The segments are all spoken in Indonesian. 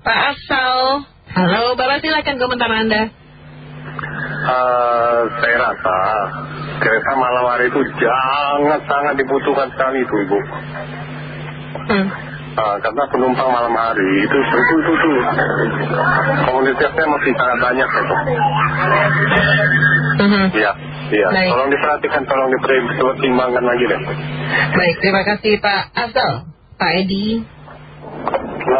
Pak Asal. Halo, Bapak silakan komentar Anda. Uh, saya rasa kereta malam hari itu sangat sangat dibutuhkan sekali itu ibu. Hmm. Uh, karena penumpang malam hari itu itu itu, itu. komunitasnya masih sangat banyak itu. -hmm. Iya, iya. Tolong diperhatikan, tolong dipertimbangkan lagi deh. Baik, terima kasih Pak Asal, Pak Edi.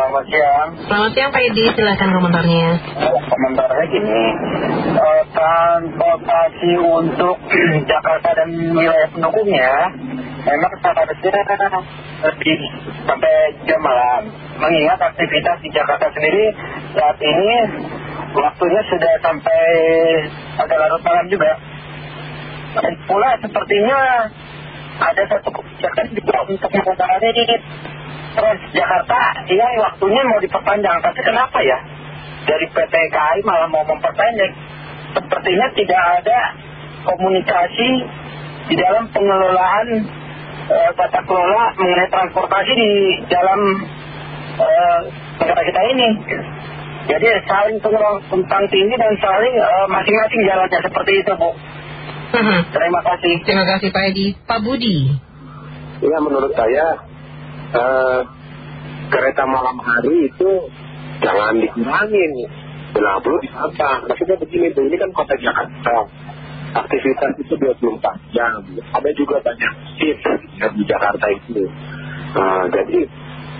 Selamat siang. Selamat siang Pak Edi, silakan komentarnya. Komentarnya gini, uh, transportasi untuk Jakarta dan wilayah pendukungnya memang seharusnya lebih sampai jam malam. Mengingat aktivitas di Jakarta sendiri saat ini waktunya sudah sampai agak larut malam juga. Dan pula sepertinya ada satu kebijakan juga untuk mengurangi Jakarta yang waktunya mau diperpanjang. Tapi kenapa ya? Dari PT KAI malah mau memperpendek. Sepertinya tidak ada komunikasi di dalam pengelolaan uh, tata kelola mengenai transportasi di dalam uh, negara kita ini. Jadi saling tumpang tinggi dan saling masing-masing jalannya seperti itu Bu. Terima kasih. Terima kasih Pak Edi. Pak Budi. Ya menurut saya uh, kereta malam hari itu jangan dikurangin. Bila perlu ditambah maksudnya begini ini kan kota Jakarta. Aktivitas itu 24 jam. Ada juga banyak shift di Jakarta itu. Uh, jadi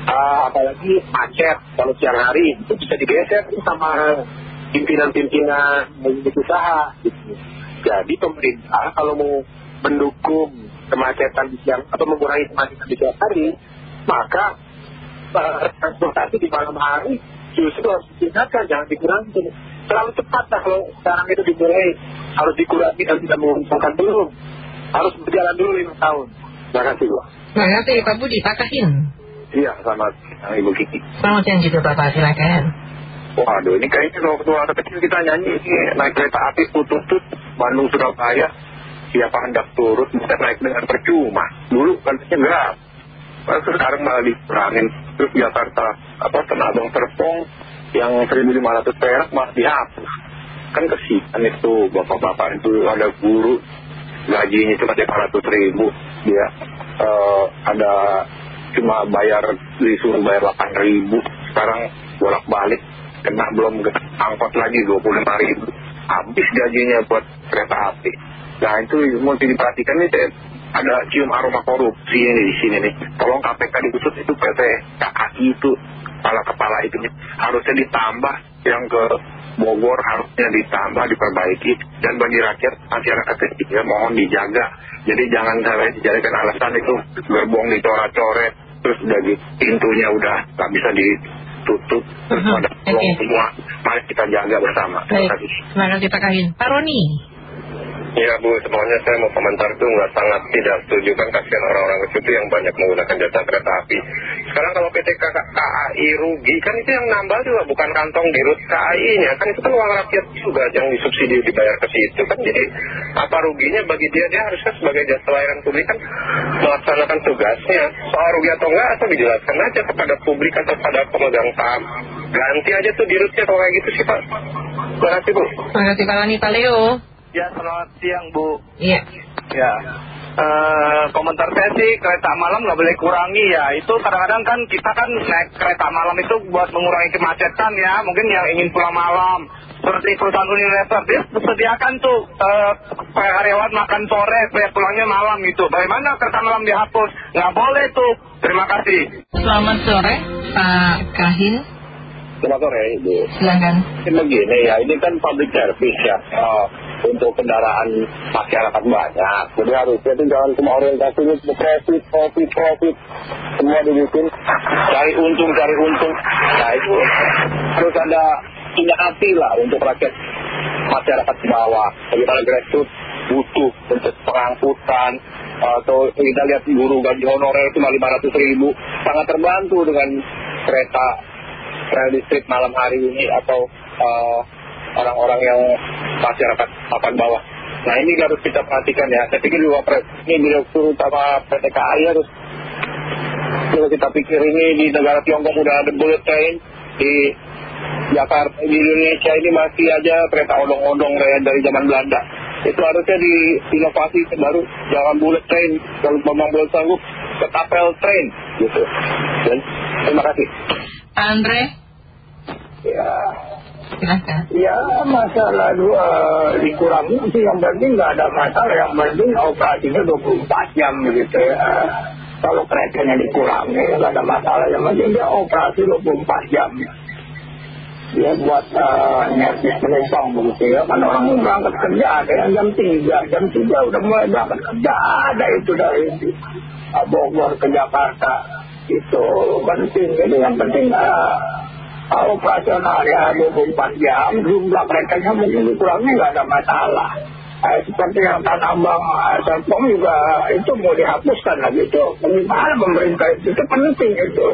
uh, apalagi macet kalau siang hari itu bisa digeser sama pimpinan-pimpinan usaha gitu. jadi pemerintah kalau mau mendukung kemacetan di siang atau mengurangi kemacetan di siang hari maka transportasi di malam hari justru harus ditingkatkan, jangan dikurangi. Terlalu cepat lah kalau sekarang itu dimulai harus dikurangi dan tidak menguntungkan belum. Harus berjalan dulu lima tahun. Terima kasih Bu. Terima kasih Pak Budi, Pak Kahin. Iya, selamat Ibu Kiki. Selamat siang juga Bapak, silakan. Waduh, ini kayaknya waktu waktu kecil kita nyanyi naik kereta api putut-tut Bandung Surabaya. Siapa hendak turut bisa naik dengan percuma. Dulu katanya gelap sekarang malah dikurangin. Terus Jakarta apa Tanah Abang Serpong yang 1.500 perak malah dihapus. Kan kesian itu bapak-bapak itu ada guru gajinya cuma 500 ribu. Dia uh, ada cuma bayar disuruh bayar 8 ribu. Sekarang bolak-balik kena belum angkot lagi 25 ribu. Habis gajinya buat kereta api. Nah itu mesti diperhatikan nih ada cium aroma korupsi ini di sini nih. Tolong KPK diusut itu PT KAI itu kepala-kepala itu harusnya ditambah yang ke Bogor harusnya ditambah diperbaiki dan bagi rakyat masyarakat kecil mohon dijaga. Jadi jangan sampai dijadikan alasan itu gerbong dicoret-coret terus dari pintunya udah nggak bisa ditutup terus ada semua. Mari kita jaga bersama. Terima kasih. Terima kasih Pak Kahin. Pak Roni. Ya Bu, semuanya saya mau komentar itu nggak sangat tidak setuju kan kasihan orang-orang kecil itu yang banyak menggunakan jasa kereta api. Sekarang kalau PT KAI rugi kan itu yang nambah juga bukan kantong dirut KAI-nya kan itu kan uang rakyat juga yang disubsidi dibayar ke situ kan jadi apa ruginya bagi dia dia harusnya sebagai jasa layanan publik kan melaksanakan tugasnya soal rugi atau enggak atau dijelaskan aja kepada publik atau pada pemegang saham ganti aja tuh dirutnya kalau kayak gitu sih Pak. Terima kasih Bu. Terima kasih Pak Roni Pak Leo. Ya selamat siang Bu. Iya. Ya. Uh, Komentar saya sih kereta malam nggak boleh kurangi ya. Itu kadang-kadang kan kita kan naik kereta malam itu buat mengurangi kemacetan ya. Mungkin yang ingin pulang malam. Seperti perusahaan Unilever Dia sediakan tuh uh, karyawan makan sore pulangnya malam itu Bagaimana kereta malam dihapus? Nggak boleh tuh. Terima kasih. Selamat sore Pak Kahin Selamat sore Ibu. Silahkan Ini begini ya ini kan public service ya. Oh untuk kendaraan masyarakat banyak. Jadi harusnya itu jangan cuma orientasinya profit, profit, profit. Semua dibikin cari untung, cari untung. Nah itu harus ada punya hati lah untuk rakyat masyarakat bawah. Bagaimana grassroots butuh untuk pengangkutan atau kita lihat guru gaji honorer itu 500 ribu sangat terbantu dengan kereta rel listrik malam hari ini atau uh, orang-orang yang masyarakat papan bawah. Nah ini harus kita perhatikan ya. Saya pikir juga ini direktur utama PT KAI harus kalau kita pikir ini di negara Tiongkok udah ada bullet train di Jakarta di Indonesia ini masih aja kereta odong-odong kayak dari zaman Belanda. Itu harusnya diinovasi baru, jangan bullet train, kalau memang belum sanggup, ketapel train, gitu. Dan terima kasih. Andre, Ya, ya masalah dua dikurangi sih yang penting nggak ada masalah. Yang penting operasinya 24 jam gitu ya. Kalau keretanya dikurangi nggak ada masalah. Yang penting dia operasi 24 jam. Dia buat uh, nyervis penumpang begitu ya. Kan orang berangkat kerja ada yang jam 3. Jam 3 udah mulai berangkat kerja. Ada itu dari Bogor ke Jakarta. Itu penting. Jadi yang penting uh, operasional ya 24 jam. Jumlah keretanya mungkin dikurangi nggak ada masalah. Eh, seperti yang Tanah Abang uh, Serpong juga itu mau dihapuskan lagi itu. Bagaimana pemerintah itu, itu penting itu.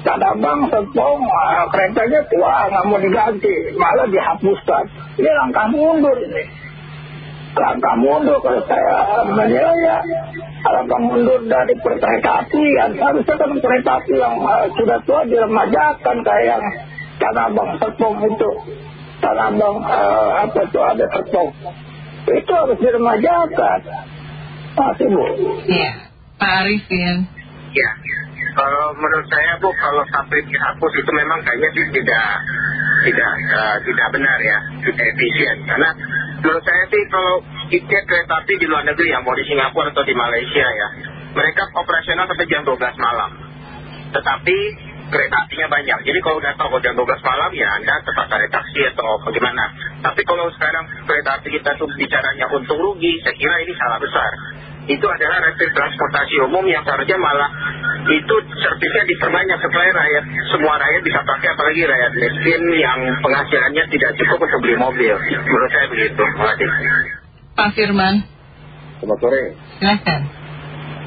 Tanah Abang Serpong uh, keretanya tua nggak mau diganti, malah dihapuskan. Ini langkah mundur ini. Langkah mundur kalau saya menilai ya langkah mundur dari kereta apian. Harusnya kan kereta api yang uh, sudah tua diremajakan kayak yang Tanah Abang Serpong itu. Tanah Abang uh, apa itu ada Serpong. Itu harus diremajakan. Masih Bu. Iya, Pak Arifin. Ya, kalau menurut saya Bu, kalau sampai dihapus itu memang kayaknya sih tidak tidak eh, tidak benar ya, tidak efisien. Karena menurut saya sih kalau tiket kereta api di luar negeri yang mau di Singapura atau di Malaysia ya, mereka operasional sampai jam 12 malam. Tetapi kereta apinya banyak. Jadi kalau udah tahu jam 12 malam ya Anda tetap ada taksi atau bagaimana. Tapi kalau sekarang kereta api kita tuh bicaranya untung rugi, saya kira ini salah besar. Itu adalah rapid transportasi umum yang seharusnya malah itu servisnya diperbanyak supaya rakyat, semua rakyat bisa pakai apalagi rakyat miskin yang penghasilannya tidak cukup untuk beli mobil. Menurut saya begitu. Terima kasih. Pak Firman, Selamat sore. silahkan.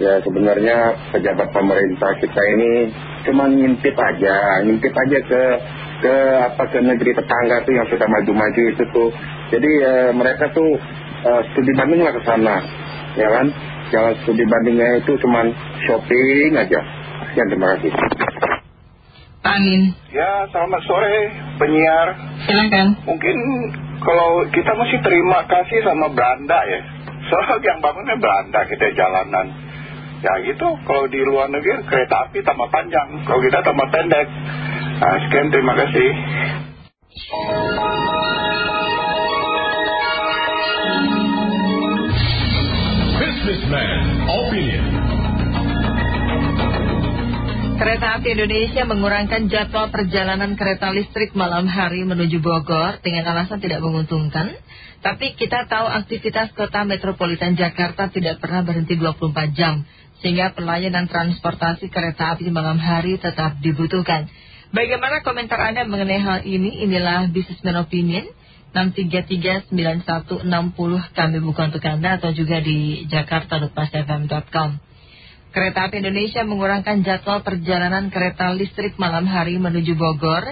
Ya sebenarnya pejabat pemerintah kita ini cuma ngintip aja, ngintip aja ke ke apa ke negeri tetangga tuh yang sudah maju-maju itu tuh. Jadi eh, mereka tuh eh, studi banding lah ke sana, ya kan? Jangan studi bandingnya itu cuma shopping aja. Sekian terima kasih. Amin, Ya, selamat sore penyiar. silahkan. Mungkin kalau kita mesti terima kasih sama Belanda ya. Soal yang bangunnya Belanda kita jalanan. Ya gitu, kalau di luar negeri kereta api tambah panjang, kalau kita tambah pendek. Nah, sekian terima kasih. Businessman Opinion. Kereta Api Indonesia mengurangkan jadwal perjalanan kereta listrik malam hari menuju Bogor dengan alasan tidak menguntungkan. Tapi kita tahu aktivitas kota metropolitan Jakarta tidak pernah berhenti 24 jam. Sehingga pelayanan transportasi kereta api malam hari tetap dibutuhkan. Bagaimana komentar Anda mengenai hal ini? Inilah Businessman Opinion. 633-9160 kami buka untuk Anda atau juga di jakarta.pasfm.com. Kereta Api Indonesia mengurangkan jadwal perjalanan kereta listrik malam hari menuju Bogor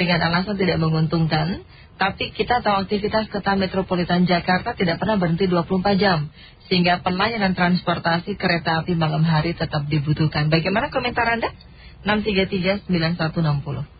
dengan alasan tidak menguntungkan. Tapi kita tahu aktivitas kota metropolitan Jakarta tidak pernah berhenti 24 jam. Sehingga pelayanan transportasi kereta api malam hari tetap dibutuhkan. Bagaimana komentar Anda? 633-9160